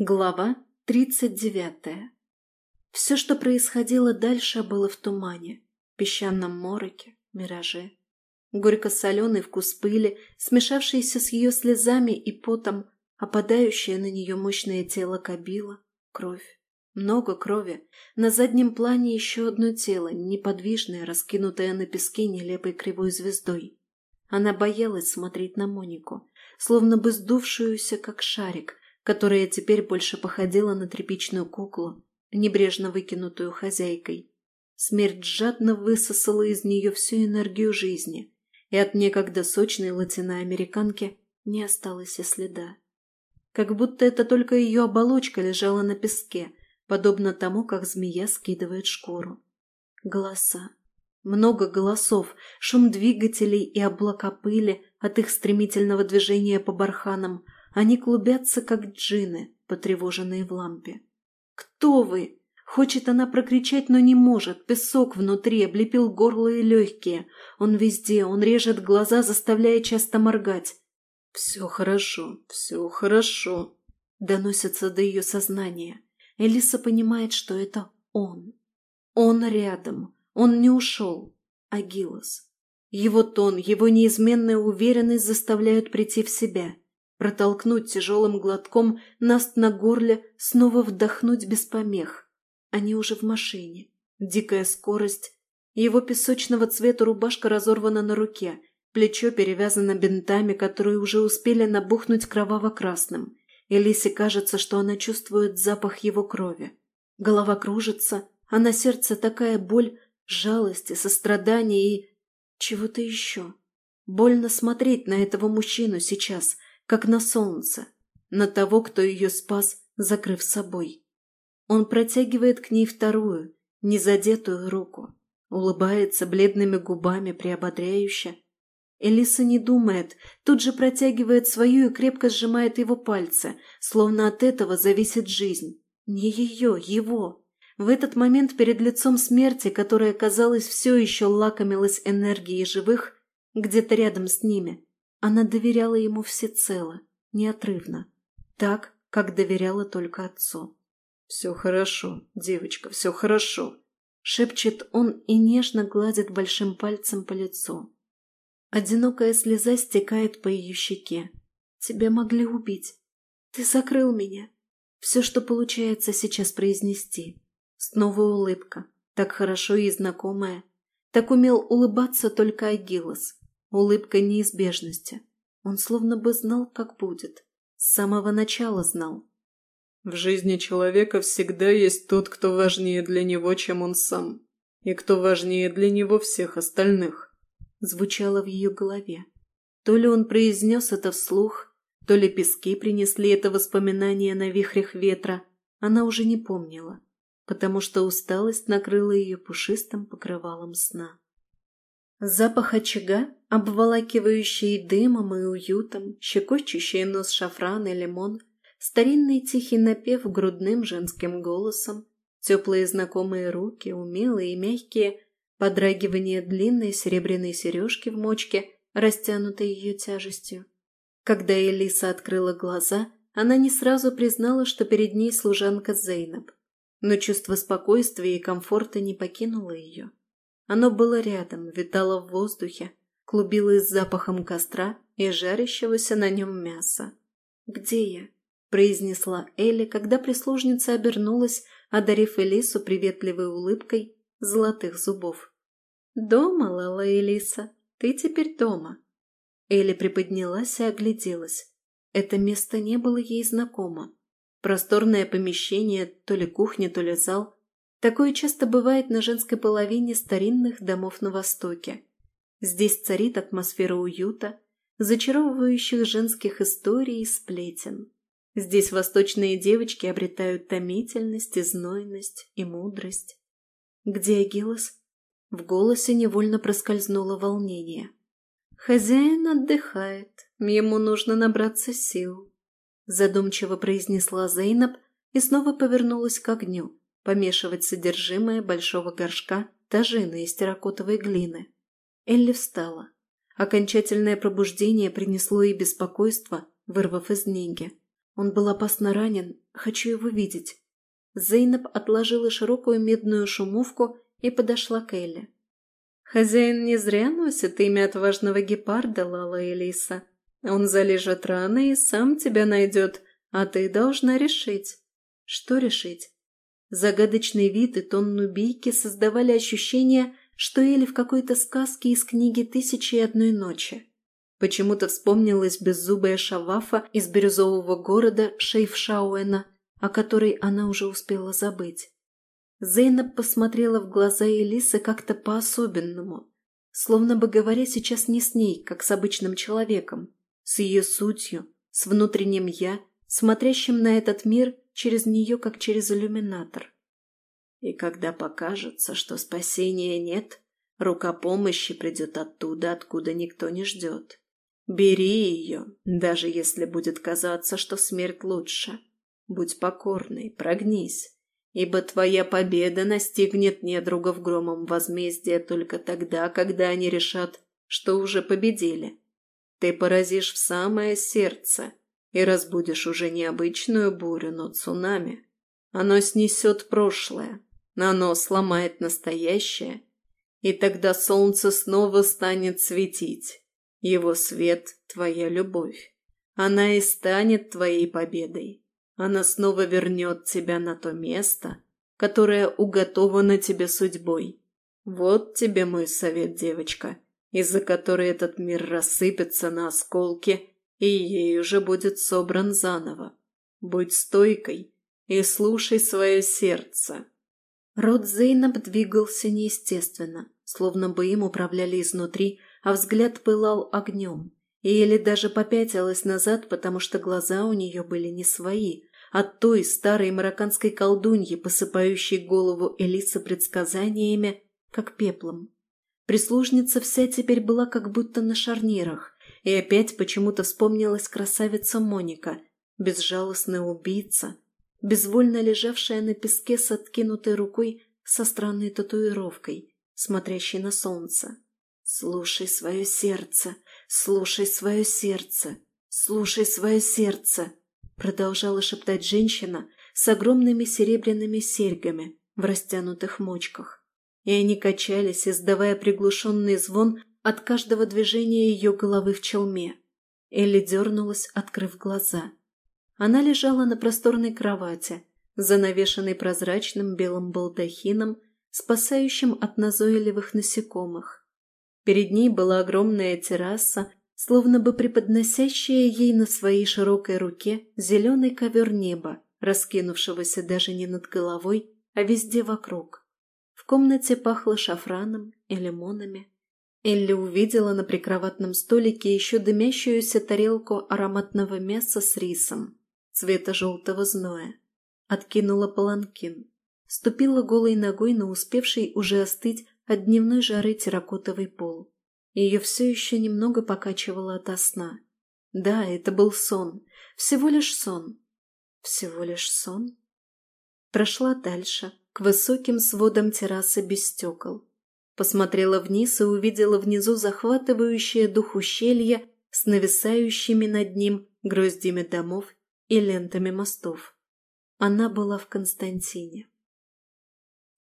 Глава тридцать девятая. Все, что происходило дальше, было в тумане, песчаном мороке, мираже. Горько-соленый вкус пыли, смешавшийся с ее слезами и потом, опадающее на нее мощное тело кабила, кровь. Много крови. На заднем плане еще одно тело, неподвижное, раскинутое на песке нелепой кривой звездой. Она боялась смотреть на Монику, словно бы сдувшуюся, как шарик, которая теперь больше походила на тряпичную куклу, небрежно выкинутую хозяйкой. Смерть жадно высосала из нее всю энергию жизни, и от некогда сочной латиноамериканки не осталось и следа. Как будто это только ее оболочка лежала на песке, подобно тому, как змея скидывает шкуру. Голоса. Много голосов, шум двигателей и облака пыли от их стремительного движения по барханам – они клубятся, как джины, потревоженные в лампе. «Кто вы?» Хочет она прокричать, но не может. Песок внутри облепил горло и легкие. Он везде, он режет глаза, заставляя часто моргать. «Все хорошо, все хорошо», — доносится до ее сознания. Элиса понимает, что это он. Он рядом, он не ушел. Агилос. Его тон, его неизменная уверенность заставляют прийти в себя протолкнуть тяжелым глотком наст на горле, снова вдохнуть без помех. Они уже в машине. Дикая скорость. Его песочного цвета рубашка разорвана на руке, плечо перевязано бинтами, которые уже успели набухнуть кроваво-красным. Элисе кажется, что она чувствует запах его крови. Голова кружится, а на сердце такая боль, жалость и сострадание и... чего-то еще. Больно смотреть на этого мужчину сейчас – как на солнце, на того, кто ее спас, закрыв собой. Он протягивает к ней вторую, незадетую руку, улыбается бледными губами приободряюще. Элиса не думает, тут же протягивает свою и крепко сжимает его пальцы, словно от этого зависит жизнь. Не ее, его. В этот момент перед лицом смерти, которая, казалось, все еще лакомилась энергией живых, где-то рядом с ними, она доверяла ему всецело, неотрывно, так, как доверяла только отцу. «Все хорошо, девочка, все хорошо», — шепчет он и нежно гладит большим пальцем по лицу. Одинокая слеза стекает по ее щеке. «Тебя могли убить. Ты закрыл меня». Все, что получается сейчас произнести. Снова улыбка, так хорошо и знакомая. Так умел улыбаться только Агилос улыбкой неизбежности. Он словно бы знал, как будет. С самого начала знал. В жизни человека всегда есть тот, кто важнее для него, чем он сам. И кто важнее для него всех остальных. Звучало в ее голове. То ли он произнес это вслух, то ли пески принесли это воспоминание на вихрях ветра, она уже не помнила, потому что усталость накрыла ее пушистым покрывалом сна. Запах очага, обволакивающий дымом и уютом, щекочущий нос шафран и лимон, старинный тихий напев грудным женским голосом, теплые знакомые руки, умелые и мягкие, подрагивание длинной серебряной сережки в мочке, растянутой ее тяжестью. Когда Элиса открыла глаза, она не сразу признала, что перед ней служанка Зейнаб, но чувство спокойствия и комфорта не покинуло ее. Оно было рядом, витало в воздухе, клубилось запахом костра и жарящегося на нем мяса. «Где я?» – произнесла Элли, когда прислужница обернулась, одарив Элису приветливой улыбкой золотых зубов. «Дома, Лала Элиса, ты теперь дома». Элли приподнялась и огляделась. Это место не было ей знакомо. Просторное помещение, то ли кухня, то ли зал, Такое часто бывает на женской половине старинных домов на Востоке. Здесь царит атмосфера уюта, зачаровывающих женских историй и сплетен. Здесь восточные девочки обретают томительность и знойность и мудрость. Где Агилос? В голосе невольно проскользнуло волнение. «Хозяин отдыхает, ему нужно набраться сил», задумчиво произнесла Зейнаб и снова повернулась к огню помешивать содержимое большого горшка тажины из терракотовой глины. Элли встала. Окончательное пробуждение принесло ей беспокойство, вырвав из неги. Он был опасно ранен. Хочу его видеть». Зейнаб отложила широкую медную шумовку и подошла к Элли. «Хозяин не зря носит имя отважного гепарда, Лала Элиса. Он залежет раны и сам тебя найдет, а ты должна решить». «Что решить?» Загадочный вид и тон нубийки создавали ощущение, что Элли в какой-то сказке из книги «Тысячи и одной ночи». Почему-то вспомнилась беззубая шавафа из бирюзового города Шейфшауэна, о которой она уже успела забыть. Зейнаб посмотрела в глаза Элисы как-то по-особенному, словно бы говоря сейчас не с ней, как с обычным человеком, с ее сутью, с внутренним «я», смотрящим на этот мир через нее, как через иллюминатор. И когда покажется, что спасения нет, рука помощи придет оттуда, откуда никто не ждет. Бери ее, даже если будет казаться, что смерть лучше. Будь покорной, прогнись ибо твоя победа настигнет недругов громом возмездия только тогда, когда они решат, что уже победили. Ты поразишь в самое сердце и разбудишь уже необычную бурю, но цунами. Оно снесет прошлое, оно сломает настоящее, и тогда солнце снова станет светить. Его свет – твоя любовь. Она и станет твоей победой. Она снова вернет тебя на то место, которое уготовано тебе судьбой. Вот тебе мой совет, девочка, из-за которой этот мир рассыпется на осколки, и ей уже будет собран заново. Будь стойкой и слушай свое сердце. Рот Зейнаб двигался неестественно, словно бы им управляли изнутри, а взгляд пылал огнем. И Элли даже попятилась назад, потому что глаза у нее были не свои, от той старой марокканской колдуньи, посыпающей голову Элисы предсказаниями, как пеплом. Прислужница вся теперь была как будто на шарнирах, и опять почему-то вспомнилась красавица Моника, безжалостная убийца, безвольно лежавшая на песке с откинутой рукой со странной татуировкой, смотрящей на солнце. «Слушай свое сердце, слушай свое сердце, слушай свое сердце!» продолжала шептать женщина с огромными серебряными серьгами в растянутых мочках. И они качались, издавая приглушенный звон от каждого движения ее головы в челме. Элли дернулась, открыв глаза. Она лежала на просторной кровати, занавешенной прозрачным белым балдахином, спасающим от назойливых насекомых. Перед ней была огромная терраса словно бы преподносящая ей на своей широкой руке зеленый ковер неба, раскинувшегося даже не над головой, а везде вокруг. В комнате пахло шафраном и лимонами. Элли увидела на прикроватном столике еще дымящуюся тарелку ароматного мяса с рисом, цвета желтого зноя. Откинула паланкин. Ступила голой ногой на успевший уже остыть от дневной жары терракотовый пол. Ее все еще немного покачивало ото сна. Да, это был сон. Всего лишь сон. Всего лишь сон. Прошла дальше, к высоким сводам террасы без стекол. Посмотрела вниз и увидела внизу захватывающее дух ущелье с нависающими над ним гроздями домов и лентами мостов. Она была в Константине.